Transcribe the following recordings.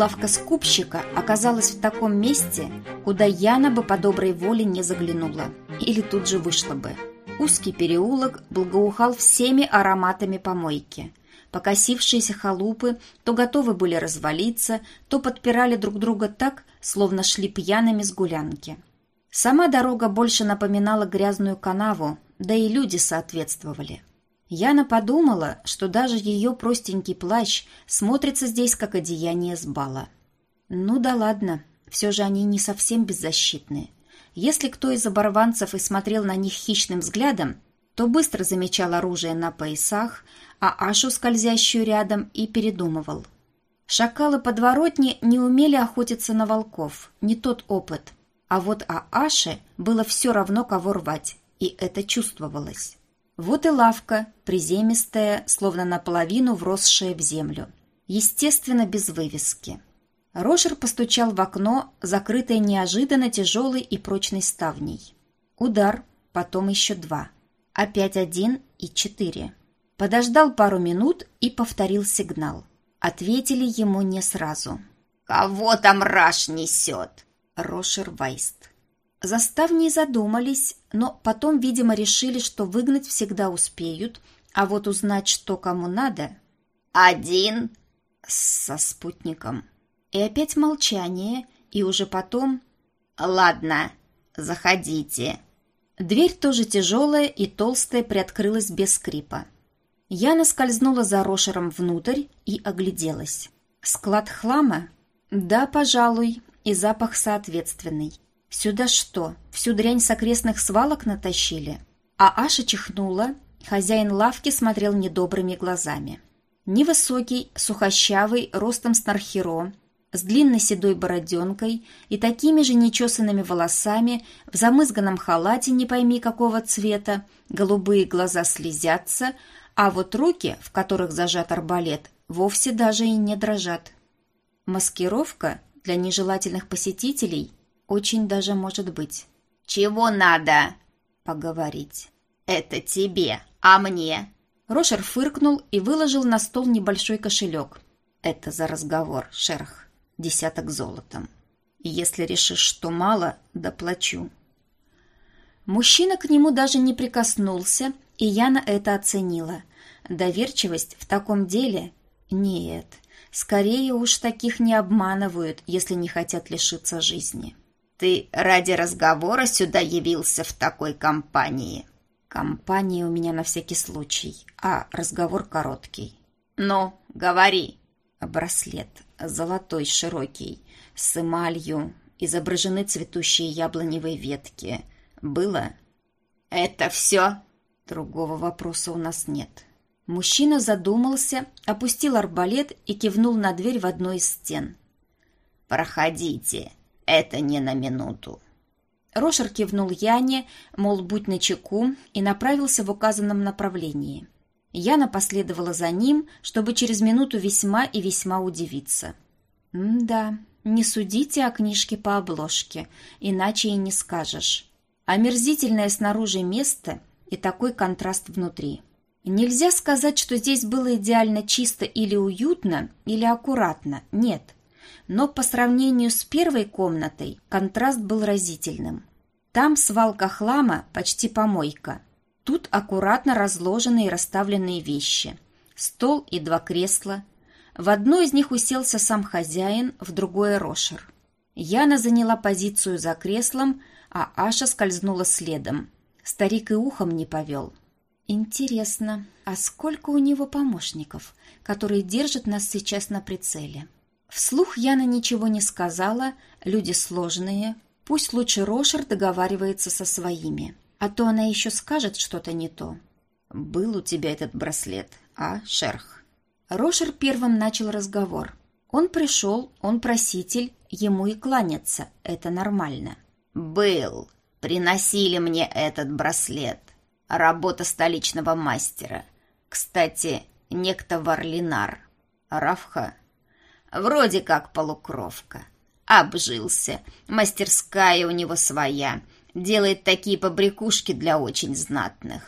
Лавка скупщика оказалась в таком месте, куда Яна бы по доброй воле не заглянула. Или тут же вышла бы. Узкий переулок благоухал всеми ароматами помойки. Покосившиеся халупы то готовы были развалиться, то подпирали друг друга так, словно шли пьяными с гулянки. Сама дорога больше напоминала грязную канаву, да и люди соответствовали. Яна подумала, что даже ее простенький плащ смотрится здесь как одеяние с бала. Ну да ладно, все же они не совсем беззащитные. Если кто из оборванцев и смотрел на них хищным взглядом, то быстро замечал оружие на поясах, а Ашу, скользящую рядом, и передумывал. Шакалы-подворотни не умели охотиться на волков, не тот опыт. А вот Аше было все равно, кого рвать, и это чувствовалось. Вот и лавка, приземистая, словно наполовину вросшая в землю. Естественно, без вывески. Рошер постучал в окно, закрытое неожиданно тяжелой и прочной ставней. Удар, потом еще два. Опять один и четыре. Подождал пару минут и повторил сигнал. Ответили ему не сразу. «Кого там Раш несет?» Рошер Вайст. Заставней задумались, но потом, видимо, решили, что выгнать всегда успеют, а вот узнать, что кому надо... «Один?» Со спутником. И опять молчание, и уже потом... «Ладно, заходите». Дверь тоже тяжелая и толстая приоткрылась без скрипа. Яна скользнула за Рошером внутрь и огляделась. Склад хлама? Да, пожалуй, и запах соответственный. Сюда что, всю дрянь с окрестных свалок натащили? А Аша чихнула, хозяин лавки смотрел недобрыми глазами. Невысокий, сухощавый, ростом с нархеро, с длинной седой бороденкой и такими же нечесанными волосами, в замызганном халате не пойми какого цвета, голубые глаза слезятся, а вот руки, в которых зажат арбалет, вовсе даже и не дрожат. Маскировка для нежелательных посетителей очень даже может быть. «Чего надо?» «Поговорить». «Это тебе, а мне?» Рошер фыркнул и выложил на стол небольшой кошелек. «Это за разговор, шерх. Десяток золотом. Если решишь, что мало, доплачу». Мужчина к нему даже не прикоснулся, и Яна это оценила. Доверчивость в таком деле? Нет, скорее уж таких не обманывают, если не хотят лишиться жизни. Ты ради разговора сюда явился в такой компании. Компания у меня на всякий случай, а разговор короткий. Ну, говори. Браслет золотой, широкий, с эмалью, изображены цветущие яблоневые ветки. Было? Это все? Другого вопроса у нас нет. Мужчина задумался, опустил арбалет и кивнул на дверь в одной из стен. «Проходите», это не на минуту. Рошер кивнул Яне, мол, будь начеку, и направился в указанном направлении. Яна последовала за ним, чтобы через минуту весьма и весьма удивиться. «Да, не судите о книжке по обложке, иначе и не скажешь. Омерзительное снаружи место и такой контраст внутри. Нельзя сказать, что здесь было идеально чисто или уютно, или аккуратно, нет» но по сравнению с первой комнатой контраст был разительным. Там свалка хлама, почти помойка. Тут аккуратно разложенные и расставленные вещи. Стол и два кресла. В одно из них уселся сам хозяин, в другое Рошер. Яна заняла позицию за креслом, а Аша скользнула следом. Старик и ухом не повел. Интересно, а сколько у него помощников, которые держат нас сейчас на прицеле? Вслух Яна ничего не сказала, люди сложные. Пусть лучше Рошер договаривается со своими. А то она еще скажет что-то не то. «Был у тебя этот браслет, а, шерх?» Рошер первым начал разговор. Он пришел, он проситель, ему и кланяться, это нормально. «Был. Приносили мне этот браслет. Работа столичного мастера. Кстати, некто Варлинар. Равха Вроде как полукровка. Обжился. Мастерская у него своя. Делает такие побрякушки для очень знатных.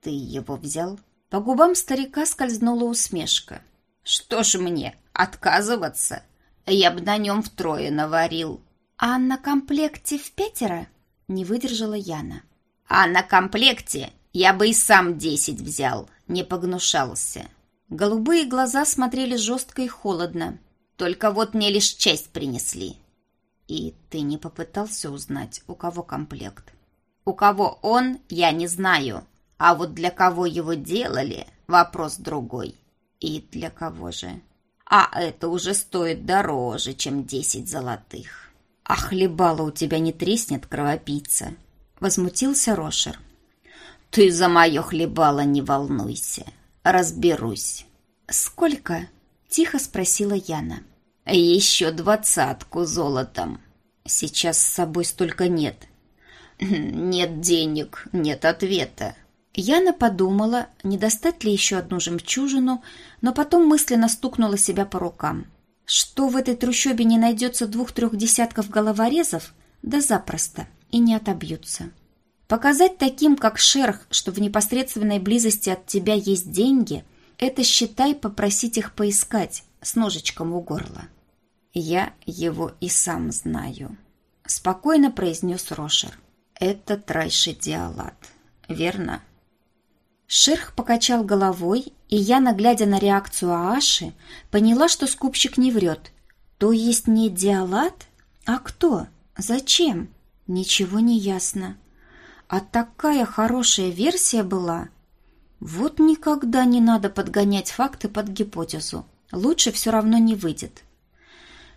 Ты его взял? По губам старика скользнула усмешка. Что ж мне, отказываться? Я бы на нем втрое наварил. А на комплекте в пятеро? Не выдержала Яна. А на комплекте я бы и сам десять взял, не погнушался. Голубые глаза смотрели жестко и холодно. Только вот мне лишь честь принесли. И ты не попытался узнать, у кого комплект? У кого он, я не знаю. А вот для кого его делали, вопрос другой. И для кого же? А это уже стоит дороже, чем десять золотых. А хлебало у тебя не треснет, кровопийца? Возмутился Рошер. Ты за мое хлебало не волнуйся. Разберусь. Сколько? Тихо спросила Яна. Еще двадцатку золотом. Сейчас с собой столько нет. Нет денег, нет ответа. Яна подумала, не достать ли еще одну жемчужину, но потом мысленно стукнула себя по рукам. Что в этой трущобе не найдется двух-трех десятков головорезов, да запросто, и не отобьются. Показать таким, как шерх, что в непосредственной близости от тебя есть деньги, это, считай, попросить их поискать с ножичком у горла. Я его и сам знаю, спокойно произнес Рошер. Это трайшидиалат, верно? Шерх покачал головой, и я, наглядя на реакцию Ааши, поняла, что скупщик не врет. То есть не диалат? А кто? Зачем? Ничего не ясно. А такая хорошая версия была. Вот никогда не надо подгонять факты под гипотезу. Лучше все равно не выйдет.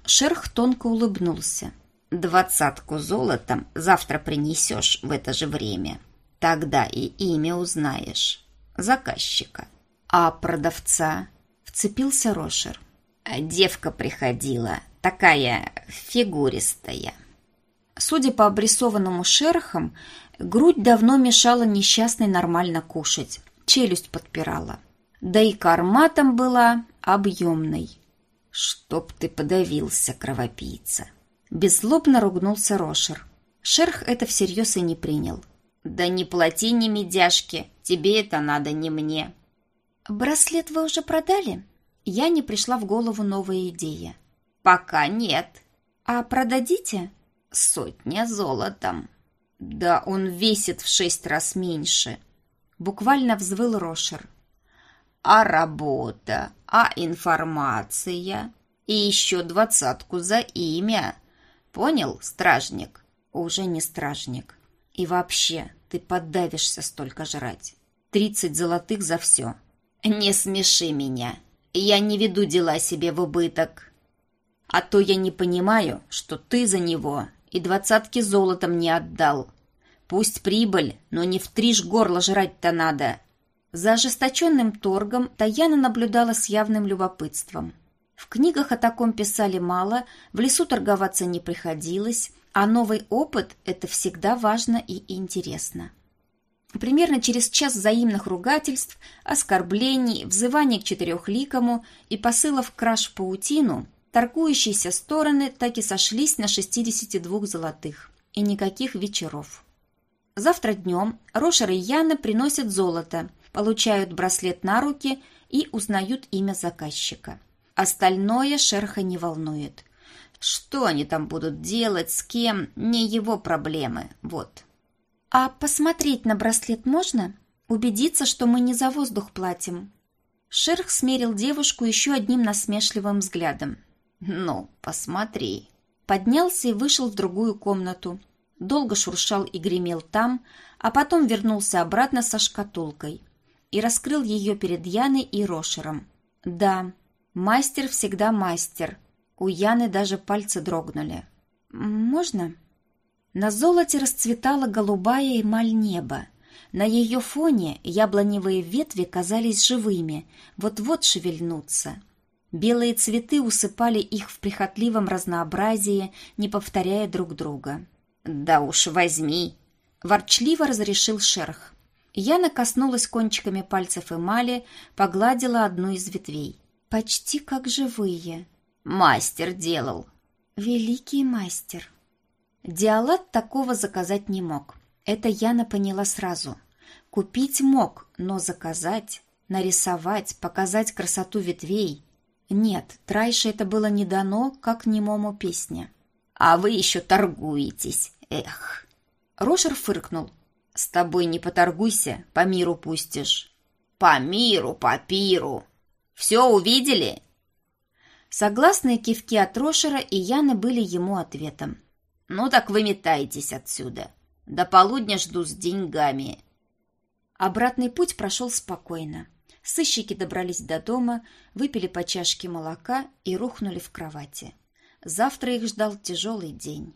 Шерх тонко улыбнулся. «Двадцатку золотом завтра принесешь в это же время. Тогда и имя узнаешь. Заказчика. А продавца? Вцепился Рошер. Девка приходила, такая фигуристая. Судя по обрисованному шерхам, грудь давно мешала несчастной нормально кушать, челюсть подпирала. Да и корма была объемной. «Чтоб ты подавился, кровопийца!» Беззлобно ругнулся Рошер. Шерх это всерьез и не принял. «Да не плати ни медяшки, тебе это надо, не мне». «Браслет вы уже продали?» Я не пришла в голову новая идея. «Пока нет». «А продадите?» «Сотня золотом». «Да он весит в шесть раз меньше», — буквально взвыл Рошер. «А работа, а информация, и еще двадцатку за имя. Понял, стражник?» «Уже не стражник. И вообще, ты поддавишься столько жрать. Тридцать золотых за все. Не смеши меня. Я не веду дела себе в убыток. А то я не понимаю, что ты за него и двадцатки золотом не отдал. Пусть прибыль, но не в три ж горла жрать-то надо. За ожесточенным торгом Таяна наблюдала с явным любопытством. В книгах о таком писали мало, в лесу торговаться не приходилось, а новый опыт – это всегда важно и интересно. Примерно через час взаимных ругательств, оскорблений, взываний к четырехликому и посылов краж в паутину, торгующиеся стороны так и сошлись на 62 золотых. И никаких вечеров. Завтра днем Рошер и Яна приносят золото, получают браслет на руки и узнают имя заказчика. Остальное шерха не волнует. Что они там будут делать, с кем, не его проблемы, вот. А посмотреть на браслет можно? Убедиться, что мы не за воздух платим. Шерх смерил девушку еще одним насмешливым взглядом. «Ну, посмотри». Поднялся и вышел в другую комнату. Долго шуршал и гремел там, а потом вернулся обратно со шкатулкой и раскрыл ее перед Яной и Рошером. Да, мастер всегда мастер, у Яны даже пальцы дрогнули. «Можно?» На золоте расцветала голубая эмаль неба. На ее фоне яблоневые ветви казались живыми, вот-вот шевельнутся. Белые цветы усыпали их в прихотливом разнообразии, не повторяя друг друга. «Да уж возьми!» — ворчливо разрешил шерх. Яна коснулась кончиками пальцев эмали, погладила одну из ветвей. «Почти как живые», Мастер делал. Великий мастер. Диалат такого заказать не мог. Это Яна поняла сразу. Купить мог, но заказать, нарисовать, показать красоту ветвей. Нет, Трайше это было не дано, как немому песня. А вы еще торгуетесь, эх. Рошер фыркнул. С тобой не поторгуйся, по миру пустишь. По миру, по пиру. Все увидели? Согласные кивки от Рошера и Яны были ему ответом. Ну так выметайтесь отсюда. До полудня жду с деньгами. Обратный путь прошел спокойно. Сыщики добрались до дома, выпили по чашке молока и рухнули в кровати. Завтра их ждал тяжелый день.